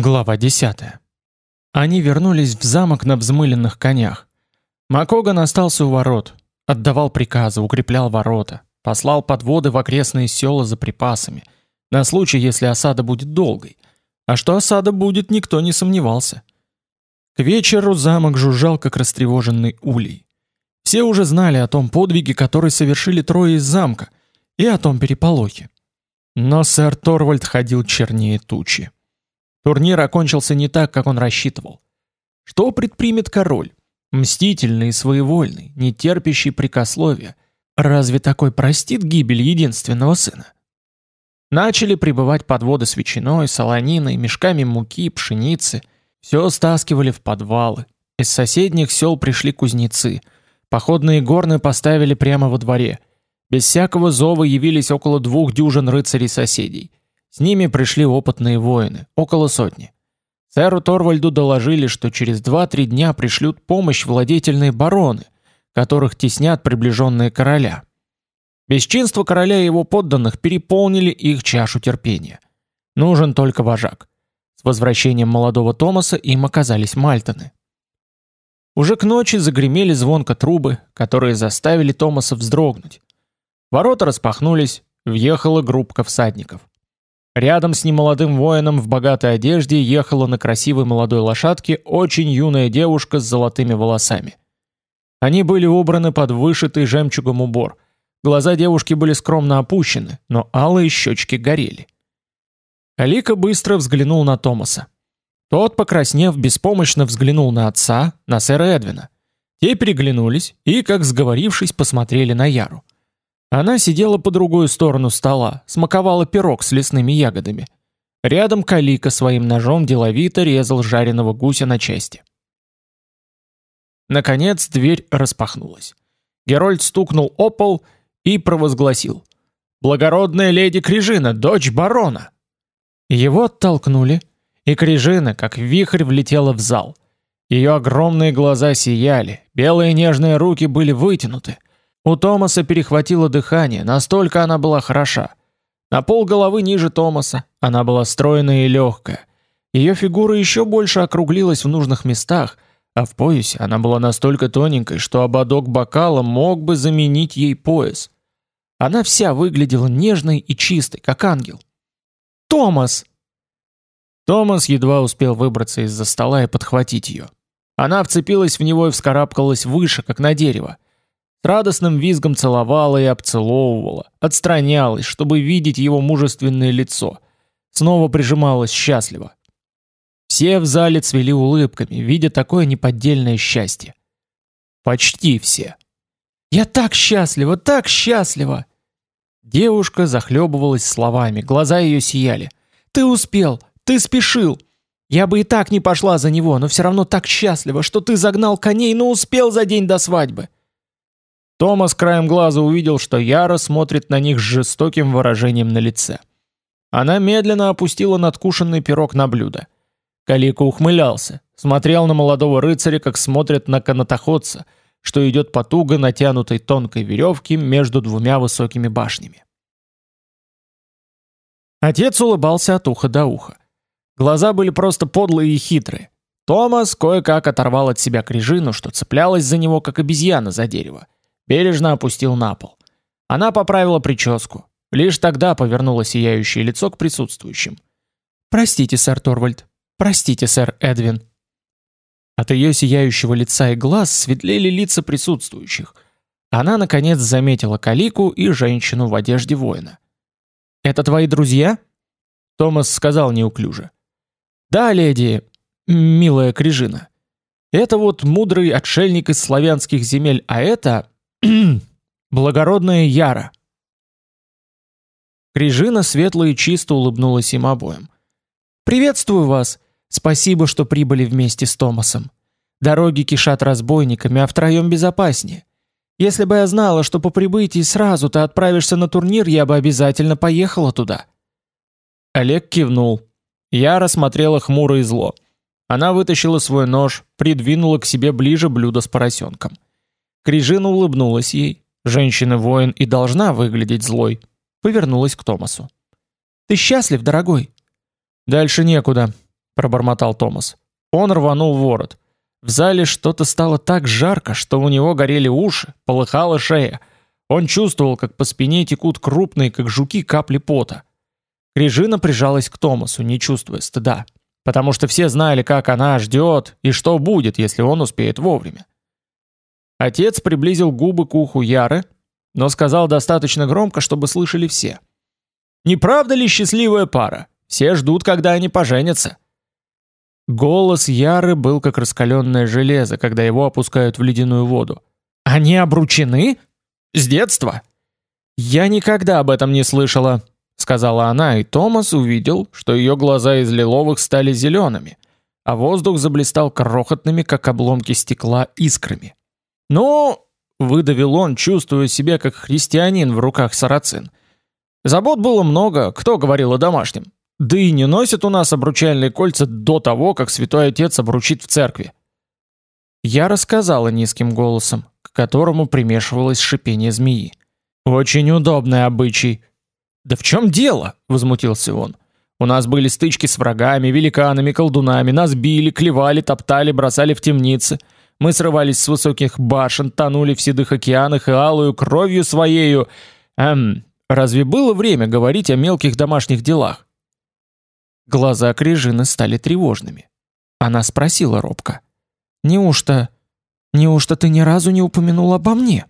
Глава 10. Они вернулись в замок на взмыленных конях. Макоган остался у ворот, отдавал приказы, укреплял ворота, послал подводы в окрестные села за припасами, на случай, если осада будет долгой. А что осада будет, никто не сомневался. К вечеру замок жужжал, как растревоженный улей. Все уже знали о том подвиге, который совершили трое из замка, и о том переполохе. Но сэр Торвальд ходил чернее тучи. Турнир окончился не так, как он рассчитывал. Что предпримет король? Мстительный и своевольный, не терпящий прикословия. Разве такой простит гибель единственного сына? Начали прибывать подводы с ветчиной, солониной, мешками муки, пшеницы. Все стаскивали в подвалы. Из соседних сел пришли кузнецы. Походные горны поставили прямо во дворе. Без всякого зова явились около двух дюжин рыцарей-соседей. С ними пришли опытные воины, около сотни. Сэру Торвальду доложили, что через 2-3 дня пришлют помощь владетельные бароны, которых теснят приближенные короля. Бесчинство короля и его подданных переполнили их чашу терпения. Нужен только вожак. С возвращением молодого Томаса им оказались Мальтоны. Уже к ночи загремели звонко трубы, которые заставили Томаса вздрогнуть. Ворота распахнулись, въехала группка всадников. Рядом с немолодым воином в богатой одежде ехала на красивой молодой лошадке очень юная девушка с золотыми волосами. Они были убраны под вышитый жемчугом убор. Глаза девушки были скромно опущены, но алые щечки горели. Алика быстро взглянул на Томаса. Тот, покраснев, беспомощно взглянул на отца, на сэра Эдвина. Те переглянулись и, как сговорившись, посмотрели на Яру. Она сидела по другую сторону стола, смаковала пирог с лесными ягодами. Рядом Калика своим ножом деловито резал жареного гуся на части. Наконец дверь распахнулась. Герольд стукнул о пол и провозгласил: "Благородная леди Крижина, дочь барона". Его оттолкнули, и Крижина, как вихрь, влетела в зал. Ее огромные глаза сияли, белые нежные руки были вытянуты, у Томаса перехватило дыхание, настолько она была хороша. На пол головы ниже Томаса, она была стройная и легкая. Ее фигура еще больше округлилась в нужных местах, а в поясе она была настолько тоненькой, что ободок бокала мог бы заменить ей пояс. Она вся выглядела нежной и чистой, как ангел. «Томас!» Томас едва успел выбраться из-за стола и подхватить ее. Она вцепилась в него и вскарабкалась выше, как на дерево. С радостным визгом целовала и обцеловывала, отстранялась, чтобы видеть его мужественное лицо. Снова прижималась счастливо. Все в зале цвели улыбками, видя такое неподдельное счастье. Почти все. «Я так счастлива, так счастлива!» Девушка захлебывалась словами, глаза ее сияли. «Ты успел, ты спешил! Я бы и так не пошла за него, но все равно так счастлива, что ты загнал коней, но успел за день до свадьбы!» Томас краем глаза увидел, что Яра смотрит на них с жестоким выражением на лице. Она медленно опустила надкушенный пирог на блюдо. Калика ухмылялся, смотрел на молодого рыцаря, как смотрят на канатоходца, что идет по туго натянутой тонкой веревке между двумя высокими башнями. Отец улыбался от уха до уха. Глаза были просто подлые и хитрые. Томас кое-как оторвал от себя крижину, что цеплялась за него, как обезьяна за дерево. Бережно опустил на пол. Она поправила прическу. Лишь тогда повернула сияющее лицо к присутствующим. «Простите, сэр Торвальд. Простите, сэр Эдвин». От ее сияющего лица и глаз светлели лица присутствующих. Она, наконец, заметила Калику и женщину в одежде воина. «Это твои друзья?» Томас сказал неуклюже. «Да, леди, милая Крижина. Это вот мудрый отшельник из славянских земель, а это Благородная Яра. Крижина светло и чисто улыбнулась им обоим. Приветствую вас. Спасибо, что прибыли вместе с Томасом. Дороги кишат разбойниками, а втроем безопаснее. Если бы я знала, что по прибытии сразу ты отправишься на турнир, я бы обязательно поехала туда. Олег кивнул. Яра смотрела хмуро и зло. Она вытащила свой нож, придвинула к себе ближе блюдо с поросенком. Крижина улыбнулась ей. Женщина-воин и должна выглядеть злой. Повернулась к Томасу. «Ты счастлив, дорогой?» «Дальше некуда. пробормотал Томас. Он рванул ворот. В зале что-то стало так жарко, что у него горели уши, полыхала шея. Он чувствовал, как по спине текут крупные, как жуки, капли пота. Крижина прижалась к Томасу, не чувствуя стыда, потому что все знали, как она ждет и что будет, если он успеет вовремя. Отец приблизил губы к уху Яры, но сказал достаточно громко, чтобы слышали все. «Не правда ли счастливая пара? Все ждут, когда они поженятся». Голос Яры был как раскаленное железо, когда его опускают в ледяную воду. «Они обручены? С детства?» «Я никогда об этом не слышала», — сказала она, и Томас увидел, что ее глаза из лиловых стали зелеными, а воздух заблистал крохотными, как обломки стекла, искрами. «Ну...» — выдавил он, чувствуя себя как христианин в руках сарацин. «Забот было много, кто говорил о домашнем? Да и не носят у нас обручальные кольца до того, как святой отец обручит в церкви. Я рассказала низким голосом, к которому примешивалось шипение змеи. Очень удобный обычай. Да в чем дело? возмутился он. У нас были стычки с врагами, великанами, колдунами, нас били, клевали, топтали, бросали в темницы. Мы срывались с высоких башен, тонули в седых океанах и алую кровью своею. Эм, разве было время говорить о мелких домашних делах? Глаза Крижины стали тревожными. Она спросила робко: "Неужто, неужто ты ни разу не упомянул обо мне?"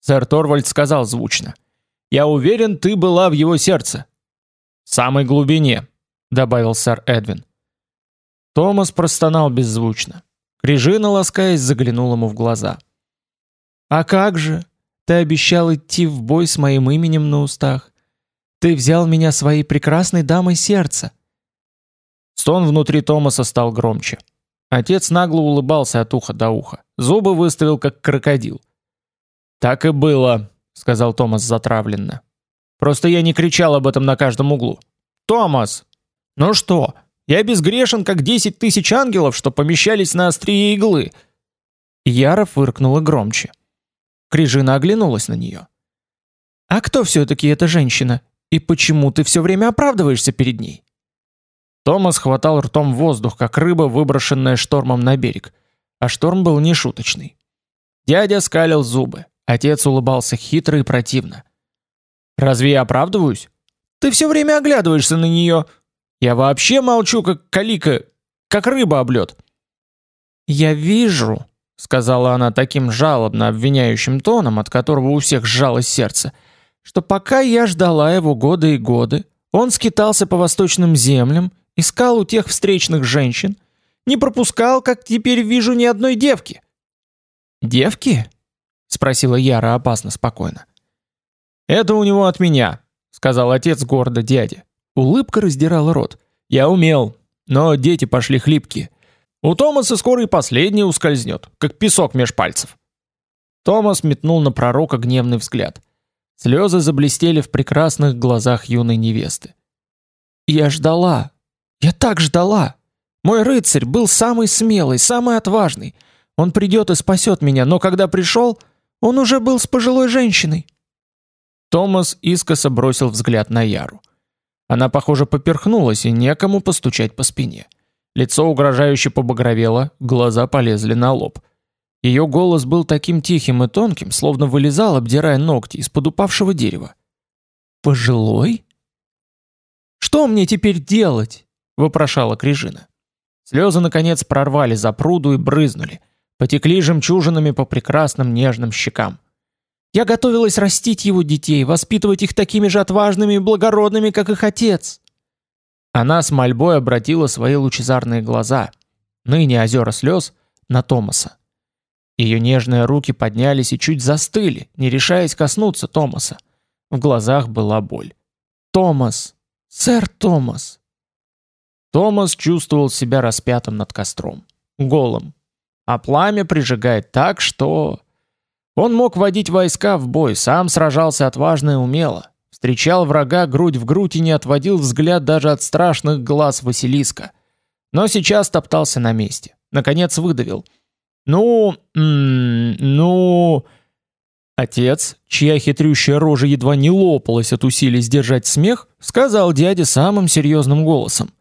Сэр Торвальд сказал звучно: "Я уверен, ты была в его сердце, в самой глубине", добавил сэр Эдвин. Томас простонал беззвучно. Крижина, ласкаясь, заглянула ему в глаза. "А как же? Ты обещал идти в бой с моим именем на устах. Ты взял меня своей прекрасной дамой сердца. Стон внутри Томаса стал громче. Отец нагло улыбался от уха до уха, зубы выставил как крокодил. Так и было, сказал Томас затравленно. Просто я не кричал об этом на каждом углу. Томас, ну что? Я безгрешен, как десять тысяч ангелов, что помещались на острие иглы. Яра фыркнула громче. Крижина оглянулась на нее. А кто все таки эта женщина? И почему ты все время оправдываешься перед ней? Томас хватал ртом воздух, как рыба, выброшенная штормом на берег. А шторм был нешуточный. Дядя скалил зубы. Отец улыбался хитро и противно. Разве я оправдываюсь? Ты все время оглядываешься на нее. Я вообще молчу, как калика, как рыба об лед. Я вижу, сказала она таким жалобно обвиняющим тоном, от которого у всех сжалось сердце что пока я ждала его годы и годы, он скитался по восточным землям, искал у тех встречных женщин, не пропускал, как теперь вижу, ни одной девки. Девки? спросила Яра опасно спокойно. Это у него от меня, сказал отец гордо дяде. Улыбка раздирала рот. Я умел, но дети пошли хлипкие. У Томаса скоро и последний ускользнет, как песок меж пальцев. Томас метнул на пророка гневный взгляд. Слезы заблестели в прекрасных глазах юной невесты. Я ждала. Я так ждала. Мой рыцарь был самый смелый, самый отважный. Он придет и спасет меня, но когда пришел, он уже был с пожилой женщиной. Томас искоса бросил взгляд на Яру. Она, похоже, поперхнулась, и некому постучать по спине. Лицо угрожающе побагровело, глаза полезли на лоб. Ее голос был таким тихим и тонким, словно вылезал, обдирая ногти из-под упавшего дерева. «Пожилой?» «Что мне теперь делать?» — вопрошала Крижина. Слезы, наконец, прорвали за пруду и брызнули, потекли жемчужинами по прекрасным нежным щекам. «Я готовилась растить его детей, воспитывать их такими же отважными и благородными, как их отец». Она с мольбой обратила свои лучезарные глаза, ныне озера слез, на Томаса. Ее нежные руки поднялись и чуть застыли, не решаясь коснуться Томаса. В глазах была боль. Томас, сэр Томас. Томас чувствовал себя распятым над костром, голым. А пламя прижигает так, что он мог водить войска в бой, сам сражался отважно и умело, встречал врага грудь в грудь и не отводил взгляд даже от страшных глаз Василиска. Но сейчас топтался на месте. Наконец выдавил: ну, ну... Отец, чья хитрющая рожа едва не лопалась от усилий сдержать смех, сказал дяде самым серьезным голосом.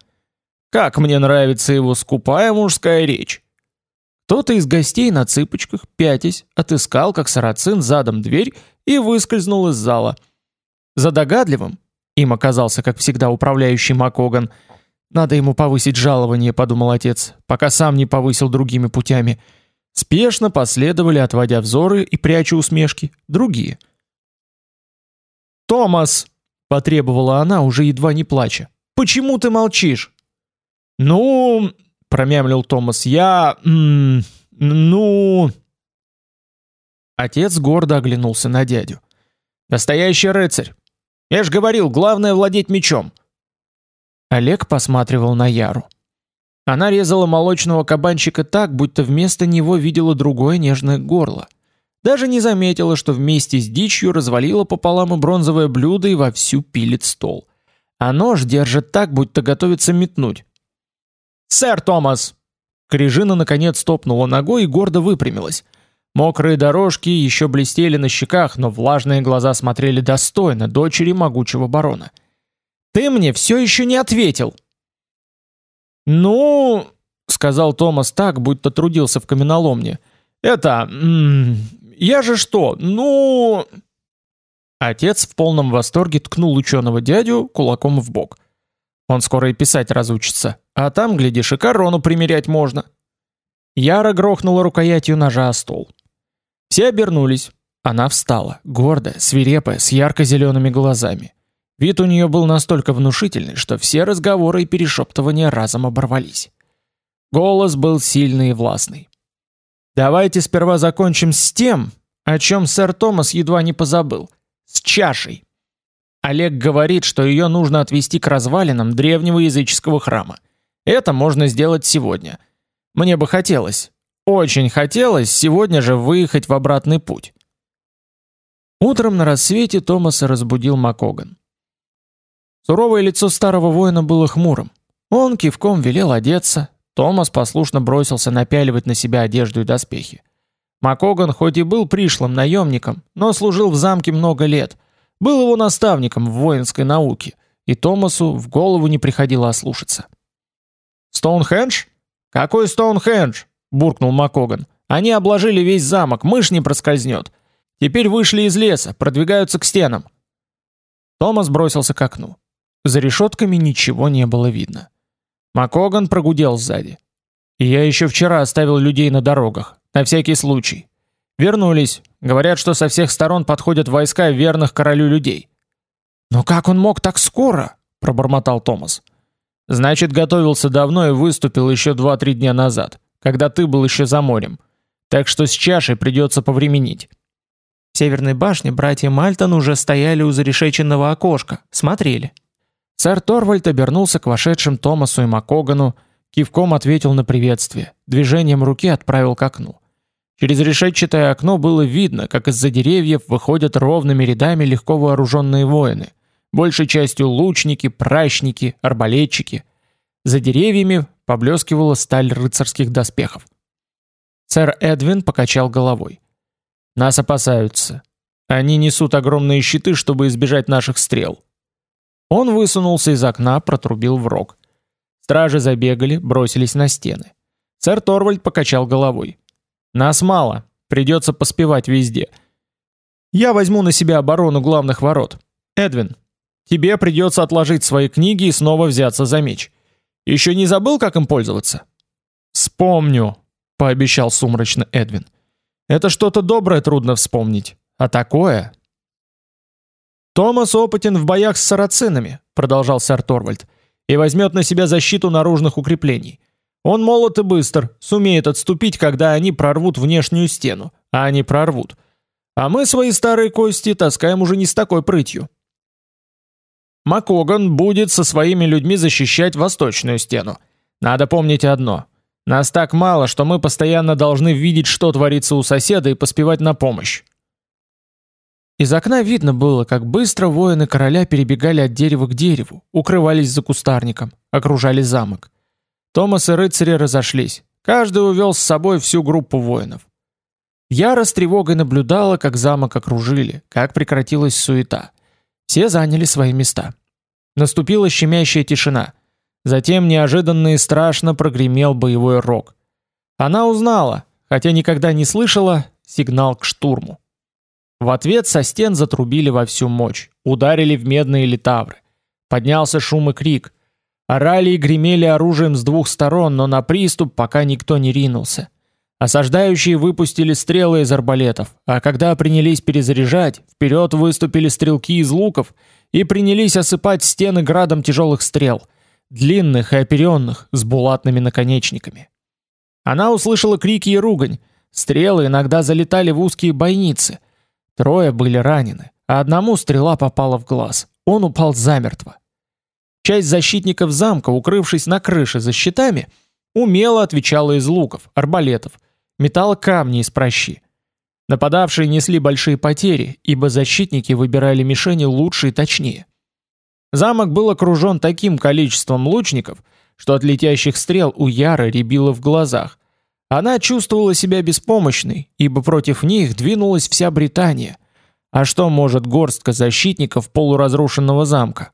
Как мне нравится его скупая мужская речь. Кто-то из гостей на цыпочках, пятясь, отыскал, как сарацин, задом дверь и выскользнул из зала. За догадливым, им оказался, как всегда, управляющий Макоган. Надо ему повысить жалование, подумал отец, пока сам не повысил другими путями. Спешно последовали, отводя взоры и пряча усмешки, другие. «Томас!» — потребовала она, уже едва не плача. «Почему ты молчишь?» «Ну...» промямлил Томас. Я, ну, Отец гордо оглянулся на дядю. Настоящий рыцарь. Я ж говорил, главное владеть мечом. Олег посматривал на Яру. Она резала молочного кабанчика так, будто вместо него видела другое нежное горло. Даже не заметила, что вместе с дичью развалила пополам и бронзовое блюдо и вовсю пилит стол. А нож держит так, будто готовится метнуть. «Сэр Томас!» Крижина наконец топнула ногой и гордо выпрямилась. Мокрые дорожки еще блестели на щеках, но влажные глаза смотрели достойно дочери могучего барона. «Ты мне все еще не ответил!» «Ну...» — сказал Томас так, будто трудился в каменоломне. «Это... я же что? Ну...» Отец в полном восторге ткнул ученого дядю кулаком в бок. Он скоро и писать разучится, а там, глядишь, и корону примерять можно. Яра грохнула рукоятью ножа о стол. Все обернулись. Она встала, гордая, свирепая, с ярко-зелеными глазами. Вид у нее был настолько внушительный, что все разговоры и перешептывания разом оборвались. Голос был сильный и властный. «Давайте сперва закончим с тем, о чем сэр Томас едва не позабыл. С чашей. Олег говорит, что ее нужно отвести к развалинам древнего языческого храма. Это можно сделать сегодня. Мне бы хотелось, очень хотелось сегодня же выехать в обратный путь. Утром на рассвете Томаса разбудил Макоган. Суровое лицо старого воина было хмурым. Он кивком велел одеться. Томас послушно бросился напяливать на себя одежду и доспехи. Макоган хоть и был пришлым наемником, но служил в замке много лет – был его наставником в воинской науке, и Томасу в голову не приходило ослушаться. «Стоунхендж? Какой Стоунхендж?» – буркнул Макоган. «Они обложили весь замок, мышь не проскользнет. Теперь вышли из леса, продвигаются к стенам». Томас бросился к окну. За решетками ничего не было видно. Макоган прогудел сзади. Я еще вчера оставил людей на дорогах, на всякий случай. Вернулись. Говорят, что со всех сторон подходят войска верных королю людей. Но как он мог так скоро? пробормотал Томас. Значит, готовился давно и выступил еще два-три дня назад, когда ты был еще за морем. Так что с чашей придется повременить. В северной башне братья Мальтон уже стояли у зарешеченного окошка, смотрели. Сэр Торвальд обернулся к вошедшим Томасу и Макогану, кивком ответил на приветствие, движением руки отправил к окну. Через решетчатое окно было видно, как из-за деревьев выходят ровными рядами легко вооруженные воины, большей частью лучники, пращники, арбалетчики. За деревьями поблескивала сталь рыцарских доспехов. Сэр Эдвин покачал головой. Нас опасаются. Они несут огромные щиты, чтобы избежать наших стрел. Он высунулся из окна, протрубил в рог. Стражи забегали, бросились на стены. Сэр Торвальд покачал головой. Нас мало, придется поспевать везде. Я возьму на себя оборону главных ворот. Эдвин, тебе придется отложить свои книги и снова взяться за меч. Еще не забыл, как им пользоваться? Вспомню, пообещал сумрачно Эдвин. Это что-то доброе трудно вспомнить, а такое Томас опытен в боях с сарацинами, продолжал сэр Торвальд, и возьмет на себя защиту наружных укреплений. Он молод и быстр, сумеет отступить, когда они прорвут внешнюю стену, а они прорвут. А мы свои старые кости таскаем уже не с такой прытью. Макоган будет со своими людьми защищать восточную стену. Надо помнить одно. Нас так мало, что мы постоянно должны видеть, что творится у соседа и поспевать на помощь. Из окна видно было, как быстро воины короля перебегали от дерева к дереву, укрывались за кустарником, окружали замок. Томас и рыцари разошлись. Каждый увел с собой всю группу воинов. Яра с тревогой наблюдала, как замок окружили, как прекратилась суета. Все заняли свои места. Наступила щемящая тишина. Затем неожиданно и страшно прогремел боевой рог. Она узнала, хотя никогда не слышала, сигнал к штурму. В ответ со стен затрубили во всю мощь, ударили в медные литавры. Поднялся шум и крик. Орали и гремели оружием с двух сторон, но на приступ пока никто не ринулся. Осаждающие выпустили стрелы из арбалетов, а когда принялись перезаряжать, вперед выступили стрелки из луков и принялись осыпать стены градом тяжелых стрел, длинных и оперенных, с булатными наконечниками. Она услышала крики и ругань, стрелы иногда залетали в узкие бойницы. Трое были ранены, а одному стрела попала в глаз. Он упал замертво. Часть защитников замка, укрывшись на крыше за щитами, умело отвечала из луков, арбалетов, метала камни из прощи. Нападавшие несли большие потери, ибо защитники выбирали мишени лучше и точнее. Замок был окружен таким количеством лучников, что от летящих стрел у Яры рябило в глазах. Она чувствовала себя беспомощной, ибо против них двинулась вся Британия. А что может горстка защитников полуразрушенного замка?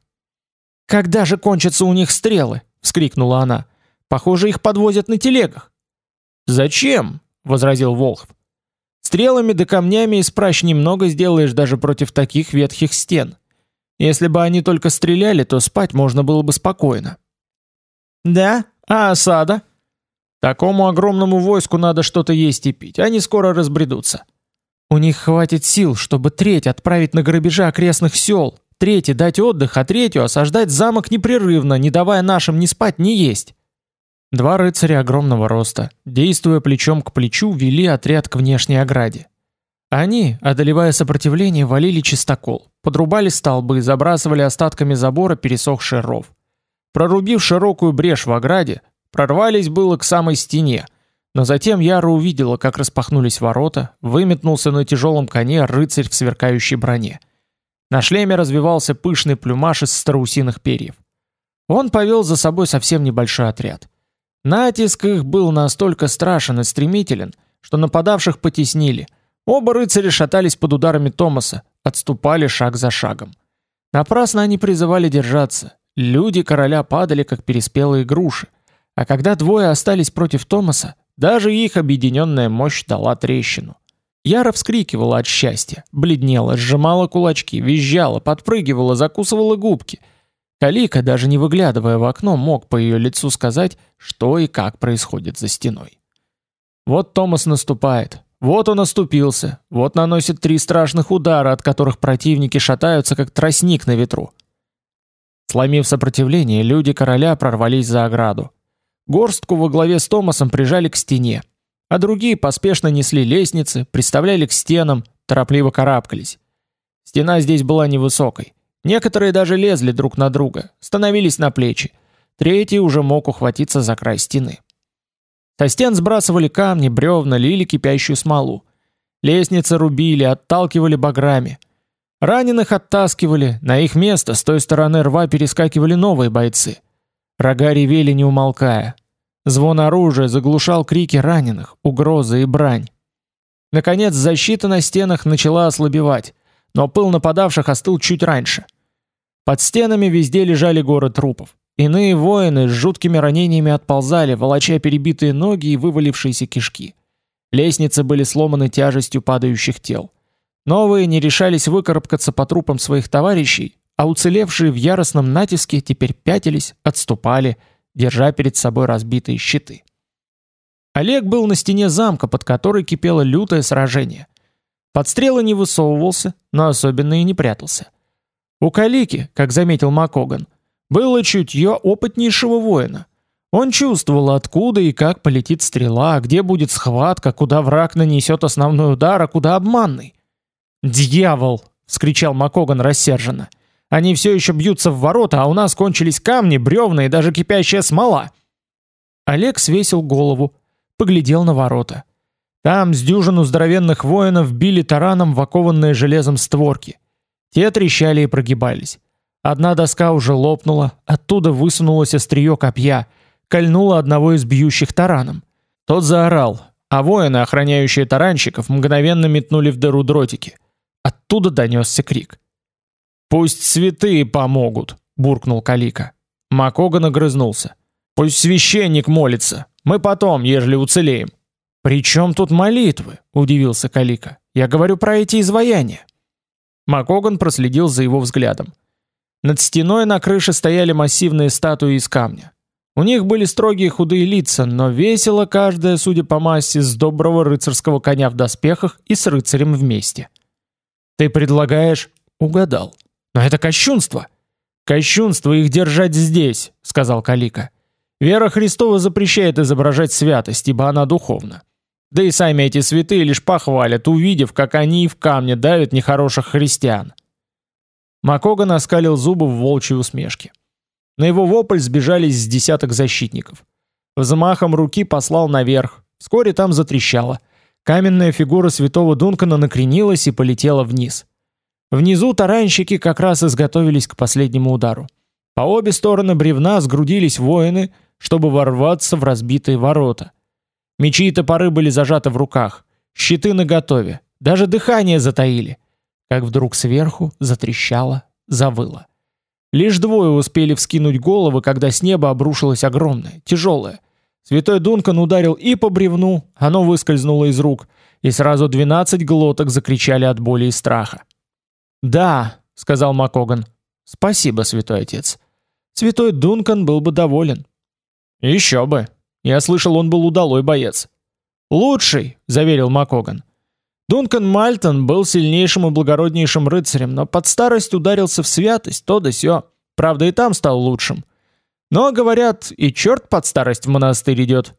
«Когда же кончатся у них стрелы?» — вскрикнула она. «Похоже, их подвозят на телегах». «Зачем?» — возразил Волхв. «Стрелами да камнями из пращ немного сделаешь даже против таких ветхих стен. Если бы они только стреляли, то спать можно было бы спокойно». «Да? А осада?» «Такому огромному войску надо что-то есть и пить, они скоро разбредутся». «У них хватит сил, чтобы треть отправить на грабежи окрестных сел, третье дать отдых, а третью осаждать замок непрерывно, не давая нашим ни спать, ни есть. Два рыцаря огромного роста, действуя плечом к плечу, вели отряд к внешней ограде. Они, одолевая сопротивление, валили чистокол, подрубали столбы, забрасывали остатками забора пересохший ров. Прорубив широкую брешь в ограде, прорвались было к самой стене, но затем Яра увидела, как распахнулись ворота, выметнулся на тяжелом коне рыцарь в сверкающей броне. На шлеме развивался пышный плюмаж из страусиных перьев. Он повел за собой совсем небольшой отряд. Натиск их был настолько страшен и стремителен, что нападавших потеснили. Оба рыцаря шатались под ударами Томаса, отступали шаг за шагом. Напрасно они призывали держаться. Люди короля падали, как переспелые груши. А когда двое остались против Томаса, даже их объединенная мощь дала трещину. Яра вскрикивала от счастья, бледнела, сжимала кулачки, визжала, подпрыгивала, закусывала губки. Калика, даже не выглядывая в окно, мог по ее лицу сказать, что и как происходит за стеной. Вот Томас наступает. Вот он оступился. Вот наносит три страшных удара, от которых противники шатаются, как тростник на ветру. Сломив сопротивление, люди короля прорвались за ограду. Горстку во главе с Томасом прижали к стене а другие поспешно несли лестницы, приставляли к стенам, торопливо карабкались. Стена здесь была невысокой. Некоторые даже лезли друг на друга, становились на плечи. Третий уже мог ухватиться за край стены. Со стен сбрасывали камни, бревна, лили кипящую смолу. Лестницы рубили, отталкивали баграми. Раненых оттаскивали, на их место с той стороны рва перескакивали новые бойцы. Рога ревели не умолкая, Звон оружия заглушал крики раненых, угрозы и брань. Наконец, защита на стенах начала ослабевать, но пыл нападавших остыл чуть раньше. Под стенами везде лежали горы трупов. Иные воины с жуткими ранениями отползали, волоча перебитые ноги и вывалившиеся кишки. Лестницы были сломаны тяжестью падающих тел. Новые не решались выкарабкаться по трупам своих товарищей, а уцелевшие в яростном натиске теперь пятились, отступали, держа перед собой разбитые щиты. Олег был на стене замка, под которой кипело лютое сражение. Под стрелы не высовывался, но особенно и не прятался. У Калики, как заметил Макоган, было чутье опытнейшего воина. Он чувствовал, откуда и как полетит стрела, где будет схватка, куда враг нанесет основной удар, а куда обманный. «Дьявол!» — вскричал Макоган рассерженно. Они все еще бьются в ворота, а у нас кончились камни, бревна и даже кипящая смола. Олег свесил голову, поглядел на ворота. Там с дюжину здоровенных воинов били тараном в железом створки. Те трещали и прогибались. Одна доска уже лопнула, оттуда высунулось острие копья, кольнуло одного из бьющих тараном. Тот заорал, а воины, охраняющие таранщиков, мгновенно метнули в дыру дротики. Оттуда донесся крик. Пусть святые помогут, буркнул Калика. Макоган огрызнулся. «Пусть священник молится. Мы потом, ежели уцелеем». «При чем тут молитвы?» – удивился Калика. «Я говорю про эти изваяния». Макоган проследил за его взглядом. Над стеной на крыше стояли массивные статуи из камня. У них были строгие худые лица, но весело каждая, судя по массе, с доброго рыцарского коня в доспехах и с рыцарем вместе. «Ты предлагаешь?» «Угадал. Но это кощунство!» «Кощунство их держать здесь», — сказал Калика. «Вера Христова запрещает изображать святость, ибо она духовна. Да и сами эти святые лишь похвалят, увидев, как они и в камне давят нехороших христиан». Макоган оскалил зубы в волчьей усмешке. На его вопль сбежались с десяток защитников. Взмахом руки послал наверх. Вскоре там затрещало. Каменная фигура святого Дункана накренилась и полетела вниз. Внизу таранщики как раз изготовились к последнему удару. По обе стороны бревна сгрудились воины, чтобы ворваться в разбитые ворота. Мечи и топоры были зажаты в руках, щиты наготове, даже дыхание затаили. Как вдруг сверху затрещало, завыло. Лишь двое успели вскинуть головы, когда с неба обрушилось огромное, тяжелое. Святой Дункан ударил и по бревну, оно выскользнуло из рук, и сразу двенадцать глоток закричали от боли и страха. «Да», — сказал Макоган. «Спасибо, святой отец. Святой Дункан был бы доволен». «Еще бы. Я слышал, он был удалой боец». «Лучший», — заверил Макоган. Дункан Мальтон был сильнейшим и благороднейшим рыцарем, но под старость ударился в святость, то да сё. Правда, и там стал лучшим. Но, говорят, и черт под старость в монастырь идет.